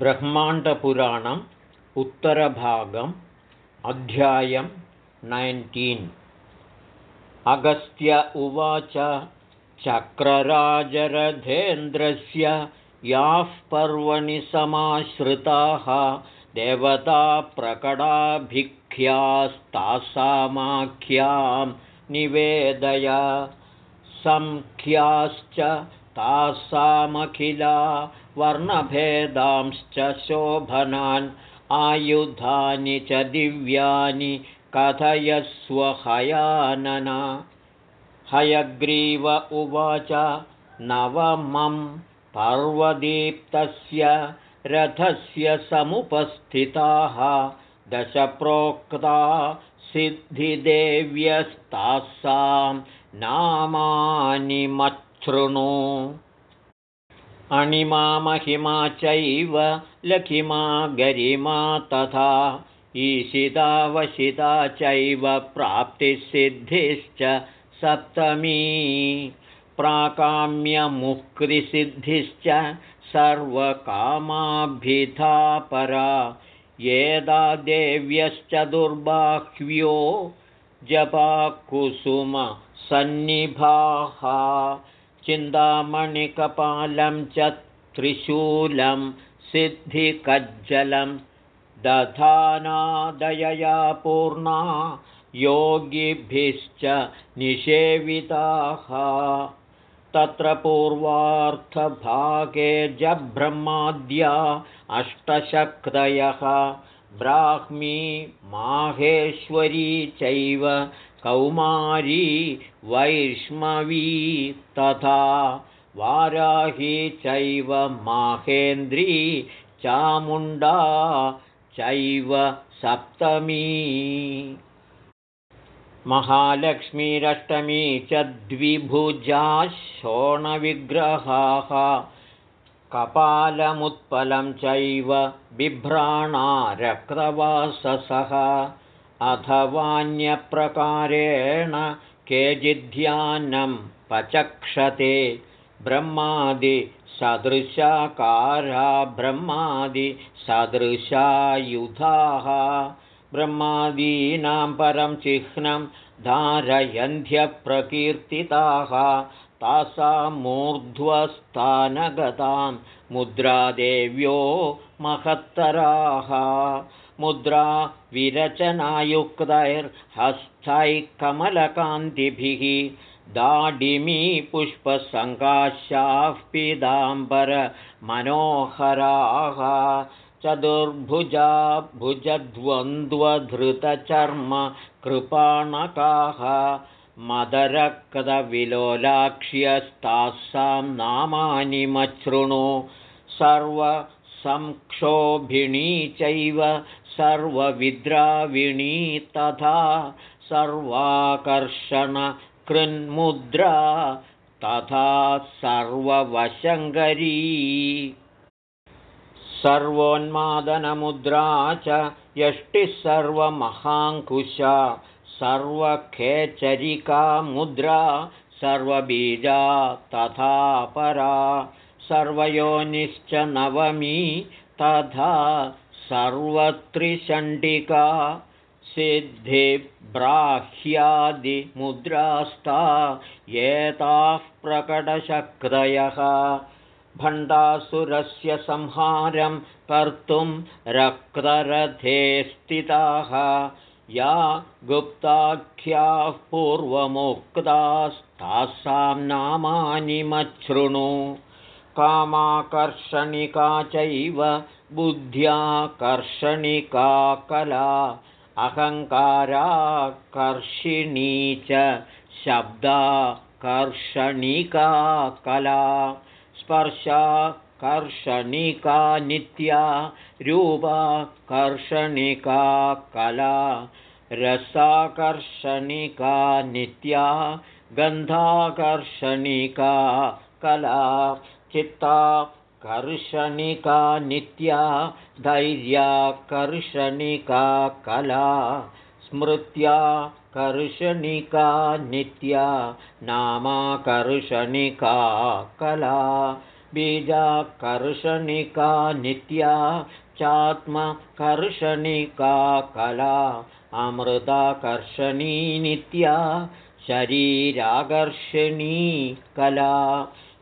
ब्रह्माण्डपुराणम् उत्तरभागम् अध्यायं नैन्टीन् अगस्त्य उवाच चक्रराजरथेन्द्रस्य याः पर्वणि समाश्रिताः देवताप्रकटाभिख्यास्तासामाख्यां निवेदय। संख्याश्च तासामखिला वर्णभेदांश्च शोभनान् आयुधानि च दिव्यानि कथयस्वहयानन हयग्रीव उवाच नवमं पर्वदीप्तस्य रथस्य समुपस्थिताः दशप्रोक्ता सिद्धिदेव्यस्तासां नामानि मच्छृणु अणिमा महिमा चैव लखिमा गरिमा तथा ईशितावशिता चैव प्राप्तिसिद्धिश्च सप्तमी प्राकाम्यमुक्तिसिद्धिश्च सर्वकामाभिधा परा येदा देव्यश्च दुर्बाह्व्यो जपाकुसुमसन्निभाः चिन्तामणिकपालं च त्रिशूलं सिद्धिकज्जलं। दधानादयया पूर्णा योगिभिश्च निषेविताः। तत्र पूर्वार्थभागे जब्रह्माद्या अष्टशक्तयः। ब्राह्मी माहेश्वरी चैव कौमारी वैष्मवी तथा वाराही चैव माहेन्द्री चामुण्डा चैव सप्तमी। महालक्ष्मीरष्टमी च द्विभुजा शोणविग्रहाः। कपालमुत्पलं चैव बिभ्राणा रक्तवाससः अथवान्यप्रकारेण केचिद्ध्यानं पचक्षते ब्रह्मादिसदृशाकारा ब्रह्मादिसदृशायुधाः ब्रह्मादीनां परं चिह्नं धारयन्ध्यप्रकीर्तिताः तासां मूर्ध्वस्थानगतां मुद्रादेव्यो महत्तराः मुद्रा विरचनायुक्तैर्हस्तैः कमलकान्तिभिः दाडिमी पुष्पसङ्काशाः पीताम्बरमनोहराः चतुर्भुजा भुजद्वन्द्वधृतचर्म कृपाणकाः मदरक्तविलोलाक्ष्यस्तासां नामानि मच्छृणु सर्वसंक्षोभिणी चैव सर्वविद्राविणी तथा सर्वाकर्षणकृन्मुद्रा तथा सर्ववशङ्करी सर्वोन्मादनमुद्रा च यष्टिः सर्वमहाङ्कुशा सर्वखेचरिका मुद्रा सर्वबीजा तथा परा सर्वयोनिश्च नवमी तथा सर्वत्रिषण्डिका सिद्धिब्राह्यादिमुद्रास्ता एताः प्रकटशक्तयः। भण्डासुरस्य संहारं कर्तुं रक्तरथे स्थिताः। या गुप्ताख्याः पूर्वमुक्तास्तासां नामानि मच्छृणु कामाकर्षणिका चैव बुद्ध्याकर्षणिका कला अहङ्काराकर्षिणी च शब्दाकर्षणिका कला, स्पर्शाकर्षणिका नित्या, रूपाकर्षणिका कला, रसाकर्षणिका नित्या, गन्धाकर्षणिका कला। चित्ताकर्षणिका नित्या धैर्याकर्षणिका कला स्मृत्या कर्षणिका नित्या नामाकर्षणिका कला बीजाकर्षणिका नित्या चात्मकर्षणिका कला अमृताकर्षणी नित्या शरीराकर्षणी कला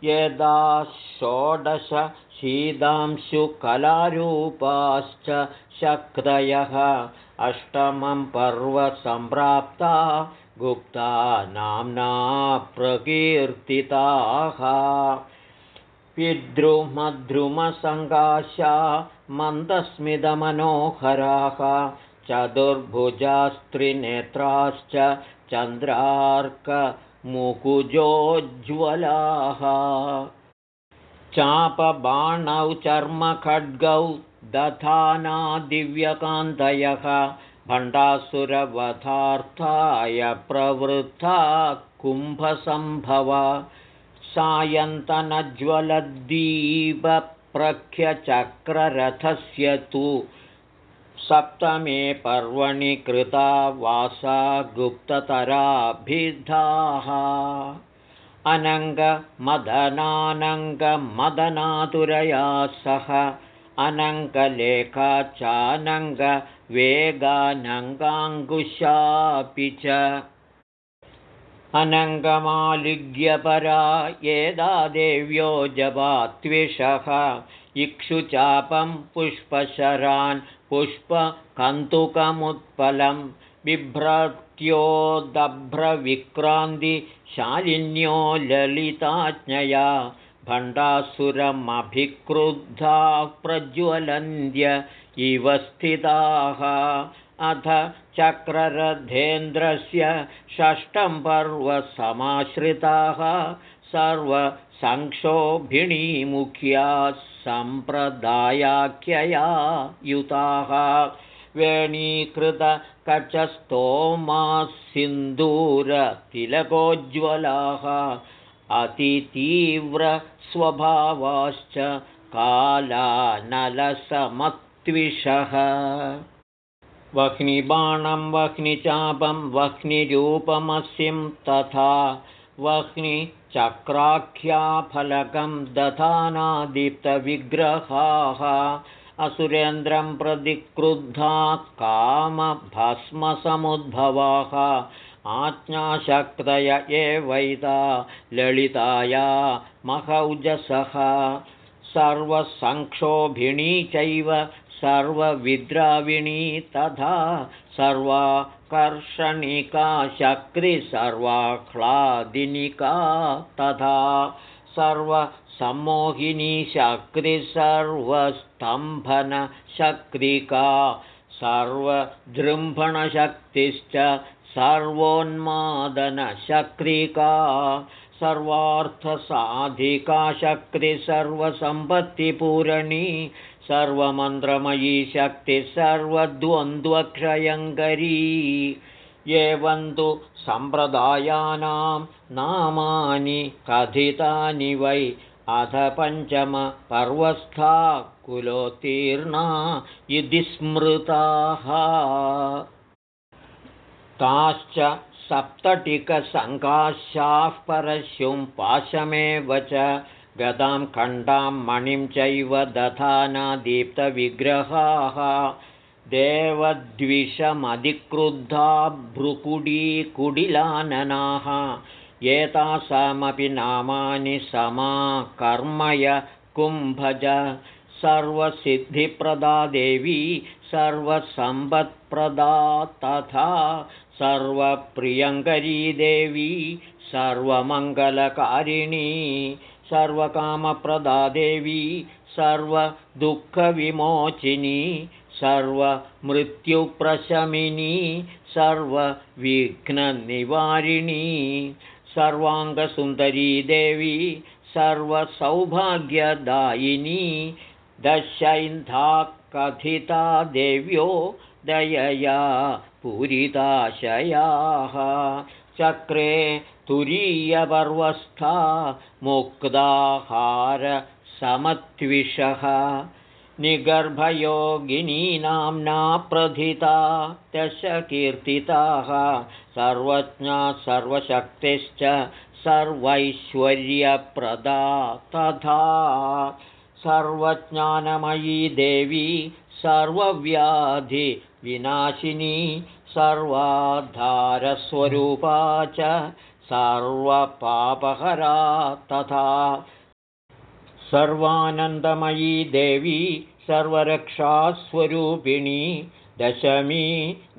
यदा षोडश शीदांशुकलारूपाश्च शक्तयः। अष्टमं पर्वसम्प्राप्ता गुप्ता नाम्ना प्रकीर्तिताः। विद्रुमद्रुमसङ्काशा मन्दस्मितमनोहराः। चतुर्भुजास्त्रिनेत्राश्च चन्द्रार्कमुकुजोज्ज्वलाः चापबाणौ चर्मखड्गौ दधाना दिव्यकान्तयः भण्डासुरवधार्थाय प्रवृत्ता कुम्भसम्भव। सायन्तनज्वलद्दीपप्रख्यचक्ररथस्य तु सप्तमे पर्वणि कृता वासा गुप्ततराभिधाः अनङ्गमदनानङ्गमदनातुरया सह अनङ्गलेखा चानङ्गवेगानङ्गाङ्कुशापि च। अनङ्गमालिग्यपरा येदा देव्यो जपात्विषः। इक्षुचापं पुष्पशरान् पुष्पकन्तुकमुत्पलं बिभ्रत्योदभ्रविक्रान्तिशालिन्यो ललिताज्ञया भण्डासुरमभिक्रुद्धा प्रज्वलन्त्य इव स्थिताः अथ चक्ररथेन्द्रस्य षष्ठं पर्वसमाश्रिताः सर्वसंक्षोभिणीमुख्याः सम्प्रदायाख्यया युताः सिन्दूरतिलकोज्ज्वलाः अतितीव्रस्वभावाश्च कालानलसमत्विषः वह्निबाणं वह्निचापं वह्निरूपमस्यं तथा वह्निचक्राख्याफलकं दधानादिप्तविग्रहाः। असुरेन्द्रं प्रतिक्रुद्धा कामभस्मसमुद्भवाः। आज्ञाशक्तय एवैता ललिताया महौजसः। सर्वसंक्षोभिणी चैव सर्वविद्राविणी तथा सर्वाकर्षणिका शक्तिसर्वाह्लादिनिका तथा सर्वसम्मोहिनी शक्तिसर्वस्तम्भनशक्तिका सर्वजृम्भणशक्तिश्च सर्वोन्मादनशक्तिका सर्वार्थसाधिका शक्तिसर्वसम्पत्तिपूरणी सर्वमन्त्रमयी शक्तिः सर्वद्वन्द्वक्षयङ्करी। एवं तु सम्प्रदायानां नामानि कथितानि वै अथ पञ्चमपर्वस्था कुलोत्तीर्णा इति स्मृताः। ताश्च सप्तटिकसङ्काशाः परशुं पाशमेव च गदां खण्डां मणिं चैव दधानादीप्तविग्रहाः देवद्विषमधिक्रुद्धा भ्रुकुडीकुडिलाननाः एतासामपि नामानि समाकर्मय कुम्भज सर्वसिद्धिप्रदा देवी सर्वसम्पत्प्रदा तथा सर्वप्रियङ्करी देवी सर्वमङ्गलकारिणी सर्वकामप्रदा देवी सर्वदुःखविमोचिनी सर्वमृत्युप्रशमिनी सर्वविघ्ननिवारिणी सर्वाङ्गसुन्दरी देवी सर्वसौभाग्यदायिनी दशैन्धा कथिता देव्यो दयया पूरिताशयाः चक्रे तुरीयपर्वस्था मुक्ताहारसमत्विषः। निगर्भयोगिनी नाम्ना प्रथिता दशकीर्तिताः सर्वज्ञा सर्वशक्तिश्च सर्वैश्वर्यप्रदा तथा। सर्वज्ञानमयी देवी सर्वव्याधिविनाशिनी सर्वाधारस्वरूपा च सर्वपापहरा तथा सर्वानन्दमयी देवी सर्वरक्षास्वरूपिणी दशमी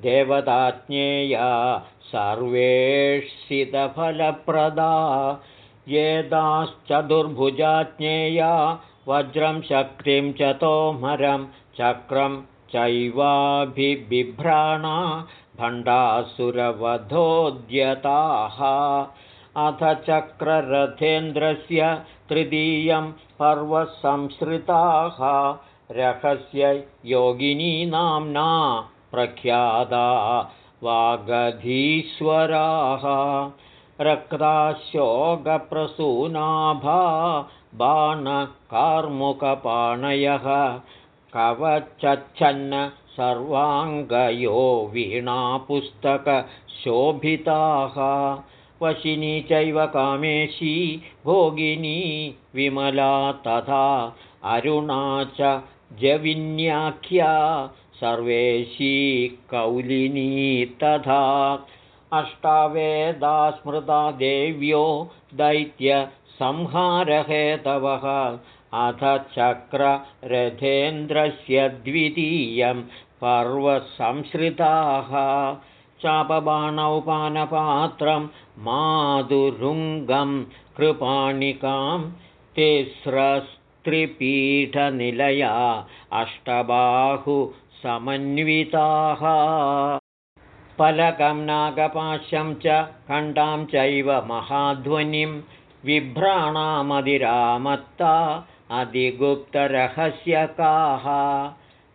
देवताज्ञेया सर्वेषितफलप्रदा येदाश्चतुर्भुजाज्ञेया वज्रं शक्तिं च तोमरं चक्रं चैवाभिबिभ्राणा भण्डासुरवधोद्यताः। अथ चक्ररथेन्द्रस्य तृतीयं पर्वसंसृताः। रहस्य योगिनी नाम्ना प्रख्याता वागधीश्वराः। रक्ताशोकप्रसूनाभा बाणकार्मुकपाणयः कवचच्छन्न सर्वाङ्गयो वीणापुस्तकशोभिताः वशिनी चैव कामेशी भोगिनी विमला तथा अरुणा च जविन्याख्या। सर्वेशी कौलिनी तथा अष्टावेदा स्मृता देव्यो दैत्यसंहारहेतवः अथ चक्ररथेन्द्रस्य द्वितीयं पर्वसंश्रिताः चापबाणौपानपात्रं माधुरुङ्गं कृपाणिकां तिस्रस्त्रिपीठनिलया अष्टबाहुसमन्विताः। फलकं नागपाशं च खण्डां चैव महाध्वनिं विभ्राणामधिरामत्ता अधिगुप्तरहस्यकाः।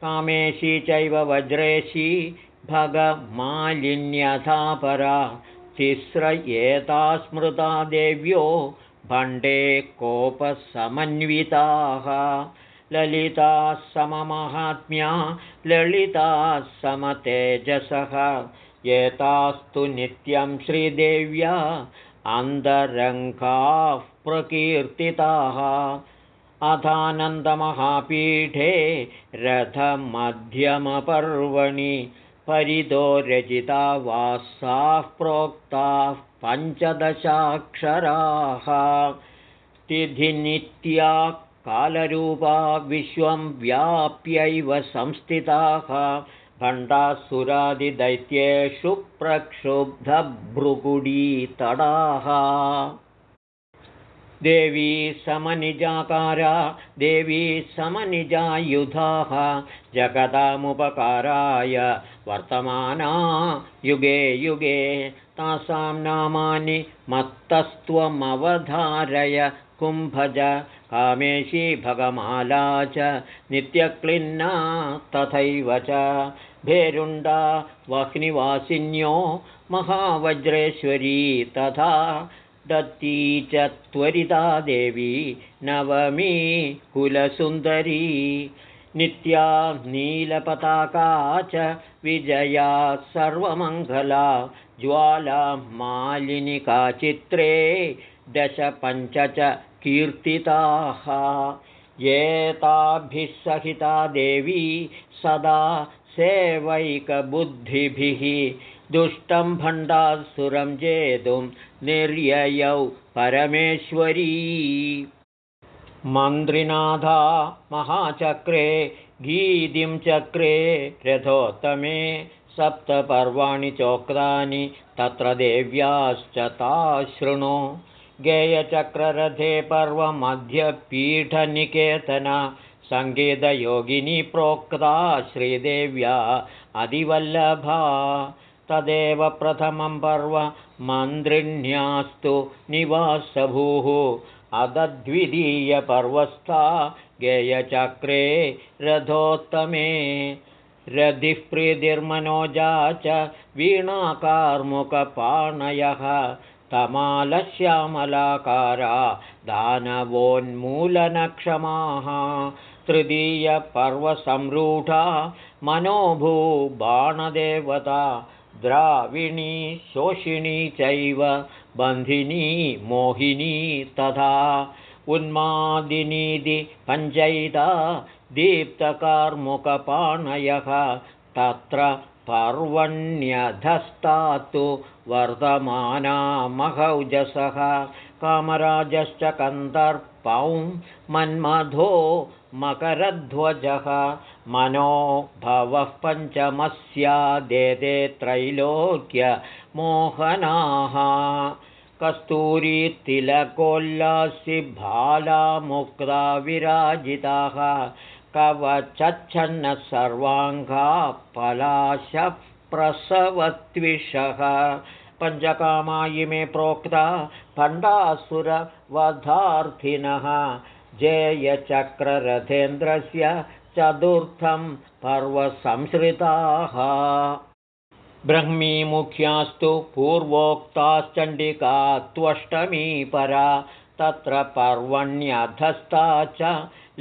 कामेशी चैव वज्रेशी भगमालिन्यथापरा। तिस्र एता स्मृता देव्यो भण्डे कोपसमन्विताः। ललिताः सममाहात्म्या ललिताः समतेजसः। एतास्तु नित्यं श्रीदेव्या अन्तरङ्गाः प्रकीर्तिताः अथानन्दमहापीठे रथमध्यमपर्वणि परितो रचिता वासाः प्रोक्ताः पञ्चदशाक्षराः। तिथिनित्या कालरूपा विश्वं व्याप्यैव संस्थिताः। भण्डासुरादिदैत्येषु प्रक्षुब्धभ्रुकुडीतडाः देवी समनिजाकारा देवी समनिजायुधाः जगदामुपकाराय वर्तमाना युगे युगे तासां नामानि मत्तस्त्वमवधारय कुम्भज कामेशी भगमाला च नित्यक्लिन्ना तथैव च। भेरुण्डा वह्निवासिन्यो महावज्रेश्वरी तथा दत्ती च त्वरिता देवी नवमी कुलसुन्दरी। नित्या नीलपताका च विजया सर्वमङ्गला ज्वाला मालिनिका चित्रे दश पञ्च च कीर्तिताः। एताभिः सहिता देवी सदा सेवैकबुद्धिभिः दुष्टं भण्डासुरं जेतुं निर्ययौ परमेश्वरी। मन्त्रिनाथा महाचक्रे गीतिं चक्रे रथोत्तमे सप्तपर्वाणि चोक्तानि तत्र देव्याश्च ताशृणु गेयचक्ररथे पर्वमध्यपीठनिकेतन सङ्गीतयोगिनी प्रोक्ता श्रीदेव्या अधिवल्लभा तदेव प्रथमं पर्व मन्त्रिण्यास्तु निवासभूः। अदद्वितीयपर्वस्था गेयचक्रे रथोत्तमे। रधिः प्रीतिर्मनोजा च वीणाकार्मुकपाणयः। तमालश्यामलाकारा दानवोन्मूलनक्षमाः। तृतीयपर्वसंरूढा मनोभूबाणदेवता द्राविणी शोषिणी चैव बन्धिनी मोहिनी तथा उन्मादिनीति पञ्चैता दीप्तकार्मुकपाणयः तत्र पर्वण्यधस्तात्तु वर्धमाना महौजसः कामराजश्च कन्दर्पौ मन्मधो मकरध्वजः मनो भवः पञ्चमस्यादेते त्रैलोक्यमोहनाः कस्तूरीतिलकोल्लासि भालामुक्ता विराजिताः। कवचच्छन्नः सर्वाङ्गा पलाशप्रसवत्विषः पञ्चकामा इमे प्रोक्ता पण्डासुरवधार्थिनः जेयचक्ररथेन्द्रस्य चतुर्थं पर्वसंश्रिताः। ब्रह्मीमुख्यास्तु पूर्वोक्ताश्चण्डिका त्वष्टमी परा तत्र पर्वण्यधस्ता च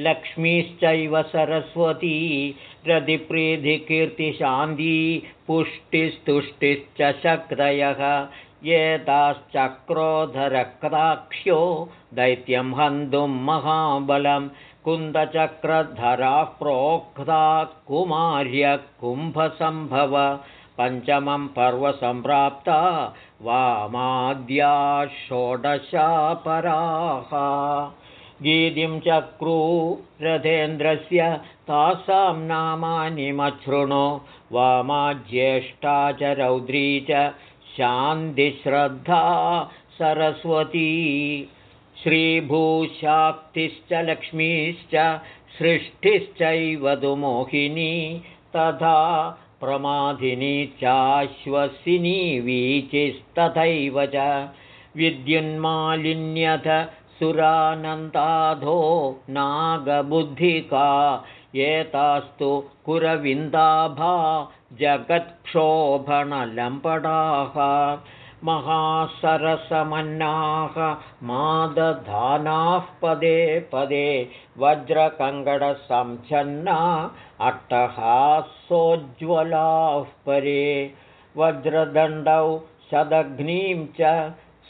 लक्ष्मीश्चैव सरस्वती रतिप्रीतिकीर्तिशान्ती पुष्टिस्तुष्टिश्च शक्तयः एताश्चक्रोधरक्ताक्ष्यो दैत्यं हन्तुं महाबलं कुन्दचक्रधराः प्रोक्ता कुमार्य कुम्भसम्भव पञ्चमं पर्वसम्प्राप्ता वामाद्या षोडशापराः गीतिं चक्रू रथेन्द्रस्य तासां नामानि मच्छृणु। वामाज्येष्ठा च रौद्री च शान्तिश्रद्धा सरस्वती। श्रीभूशाक्तिश्च लक्ष्मीश्च सृष्टिश्चैव तु मोहिनी तथा प्रमाधिनी चाश्वसिनी वीचिस्तथैव च। विद्युन्मालिन्यथ सुरानन्दाधो नागबुद्धिका एतास्तु कुरविन्दाभा जगत्क्षोभणलम्पडाः महासरसमन्नाः मादधानाः पदे पदे वज्रकङ्गडसंच्छन्ना अट्टहासोज्ज्वलाः परे। वज्रदण्डौ शदग्नीं च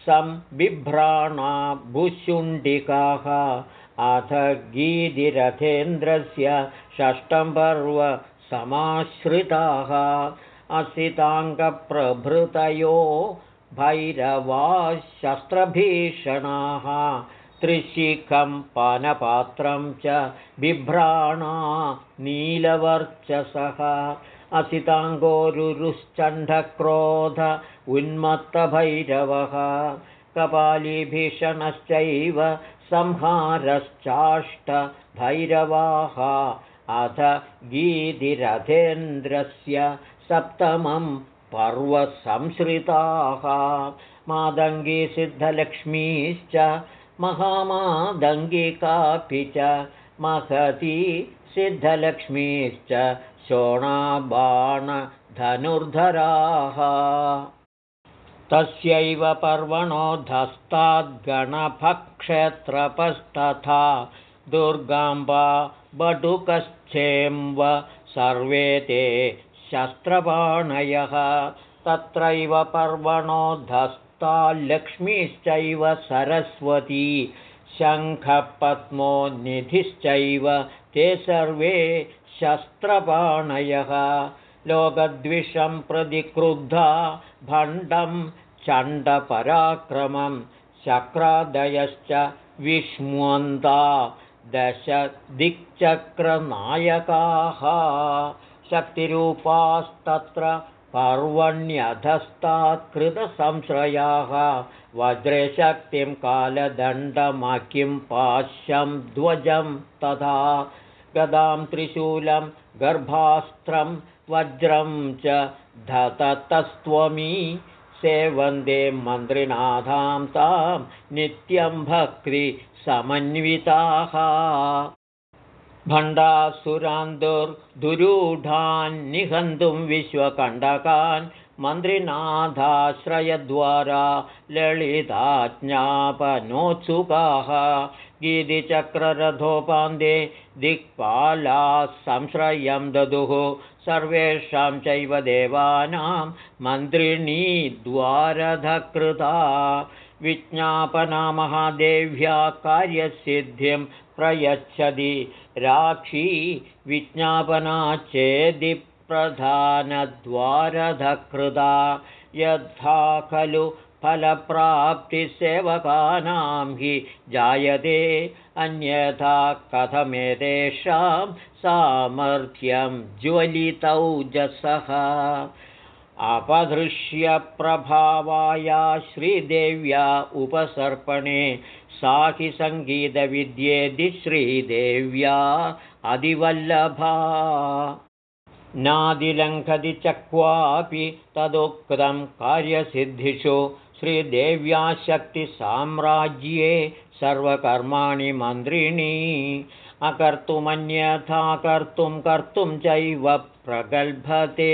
संबिभ्राणा भुशुण्डिकाः अथ गीतिरथेन्द्रस्य षष्ठं पर्व समाश्रिताः असिताङ्गप्रभृतयो भैरवाः शस्त्रभीषणाः त्रिशिखं पानपात्रं च बिभ्राणा नीलवर्चसः असिताङ्गोरुरुश्चण्डक्रोध उन्मत्तभैरवः कपालीभीषणश्चैव संहारश्चाष्टभैरवाः अथ गीतिरथेन्द्रस्य सप्तमं पर्वसंश्रिताः मादङ्गीसिद्धलक्ष्मीश्च महामादङ्गिकापि च महती सिद्धलक्ष्मीश्च शोणाबाणधनुर्धराः तस्यैव पर्वणोधस्ताद्गणभक्षेत्रपस्तथा दुर्गाम्बा बटुकश्चेम्ब सर्वे ते शस्त्रपाणयः तत्रैव पर्वणोधस्ताल्लक्ष्मीश्चैव सरस्वती शङ्खपद्मोनिधिश्चैव ते सर्वे शस्त्रपाणयः। लोकद्विषं प्रतिक्रुद्धा भण्डं चण्डपराक्रमं शक्रादयश्च विष्मन्ता दश दिक्चक्रनायकाः शक्तिरूपास्तत्र पर्वण्यधस्तात्कृतसंश्रयाः वज्रे शक्तिं कालदण्डमकिं पाश्यं ध्वजं तथा गदां त्रिशूलं गर्भास्त्रं वज्रं च धततस्त्वमी सेवन्दे मन्त्रिनाथां तां नित्यं भक्तिसमन्विताः भण्डासुरान्दुर्दुरूढान्निहन्तुं विश्वकण्डकान् मन्त्रिनाथाश्रयद्वारा ललिताज्ञापनोत्सुकाः गीतिचक्ररथोपान्ते दिक्पालाः संश्रयं ददुः। सर्वेषां चैव देवानां मन्त्रिणी द्वारधकृता। विज्ञापनामहादेव्या कार्यसिद्धिं प्रयच्छति राक्षी विज्ञापना चेदि प्रधानद्वारधकृता यथा खलु फलप्राप्तिसेवकानां हि जायते अन्यथा कथमेतेषां सामर्थ्यं अपधृश्यप्रभावाया श्रीदेव्या उपसर्पणे सा हि सङ्गीतविद्येदि श्रीदेव्या अधिवल्लभा नादिलङ्घति च क्वापि तदुक्तं कार्यसिद्धिषु श्रीदेव्या शक्तिसाम्राज्ये सर्वकर्माणि मन्त्रिणी। अकर्तुमन्यथा कर्तुं कर्तुं चैव प्रगल्भते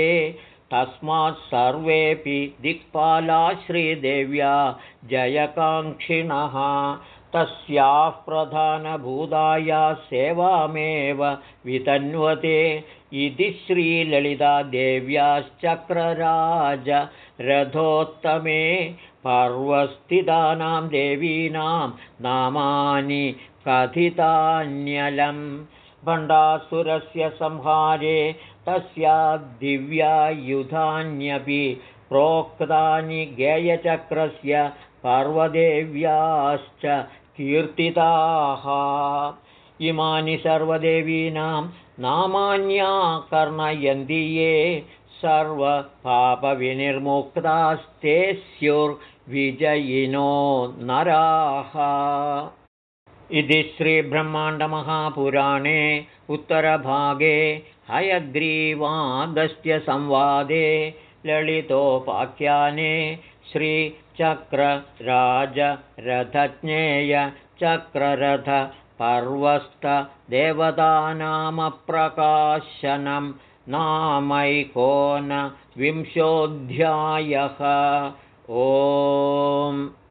तस्मात् सर्वेऽपि दिक्पाला श्रीदेव्या जयकाङ्क्षिणः। तस्याः प्रधानभूताया सेवामेव वितन्वते इति श्रीललितादेव्याश्चक्रराज। रथोत्तमे पर्वस्थितानां देवीनां नामानि कथितान्यलं भण्डासुरस्य संहारे तस्या दिव्यायुधान्यपि प्रोक्तानि गेयचक्रस्य पर्वदेव्याश्च कीर्तिताः। इमानि सर्वदेवीनां नामान्याकर्णयन्ति ये सर्वपापविनिर्मुक्तास्ते स्युर्विजयिनो नराः इति श्रीब्रह्माण्डमहापुराणे उत्तरभागे हयग्रीवागस्त्यसंवादे ललितोपाख्याने श्रीचक्रराजरथज्ञेयचक्ररथपर्वस्थदेवतानामप्रकाशनं नामैकोनविंशोऽध्यायः। ओ